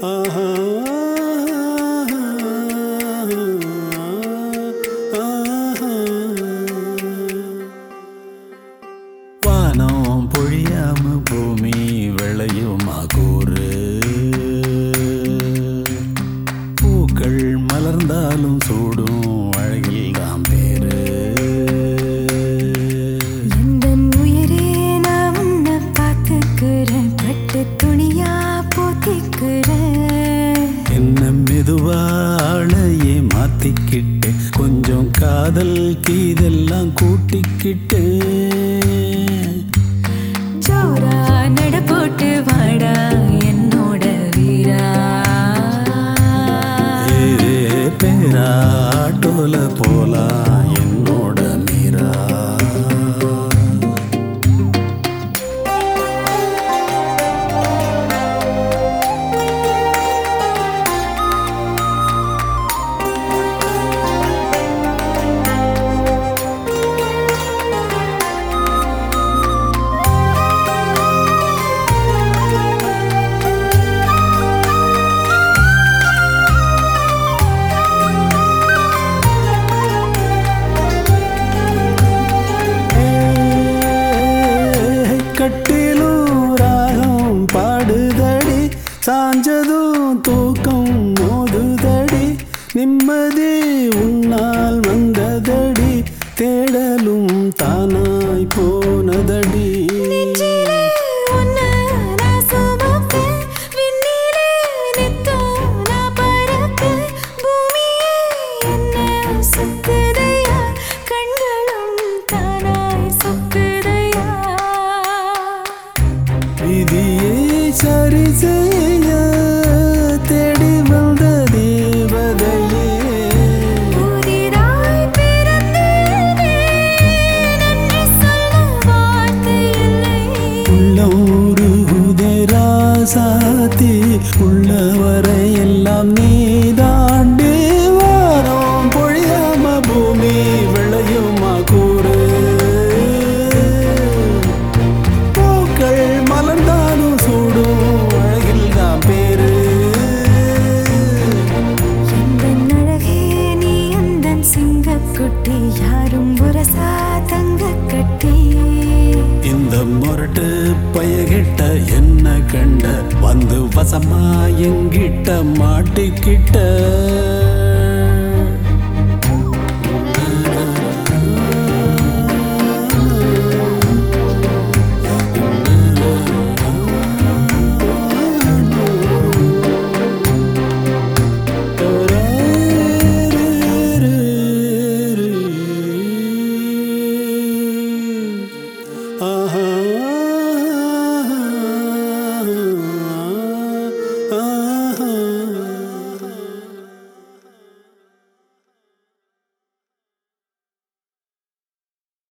Uh-huh. மெதுவாழையே மாத்திக்கிட்டு கொஞ்சம் காதல் கீதெல்லாம் கூட்டிக்கிட்டு. ஜோரா நட போட்டு வாடா என்னோட வீரா. ஏ பேராட்டோல போலாம் சாஞ்சதும் தூக்கம் மோதுதடி. நிம்மதி உன்னால் வந்ததடி. தேடலும் தானாய் போனதடி. ராசாத்தி உள்ளவரை எல்லாம் நீ தாண்டி வாரம் பொழியாம பூமி விளையுமா கூறு? பூக்கள் மலர்ந்தாலும் சூடும் அழகில் தான் பேரு. அழகே நீ எந்தன் சிங்கக்குட்டி யாரும் உரசா தங்கக் கட்டி இந்த முரட்டு பயகிட்ட என்ன கண்ட வந்து வசமா எங்கிட்ட மாட்டிக்கிட்ட.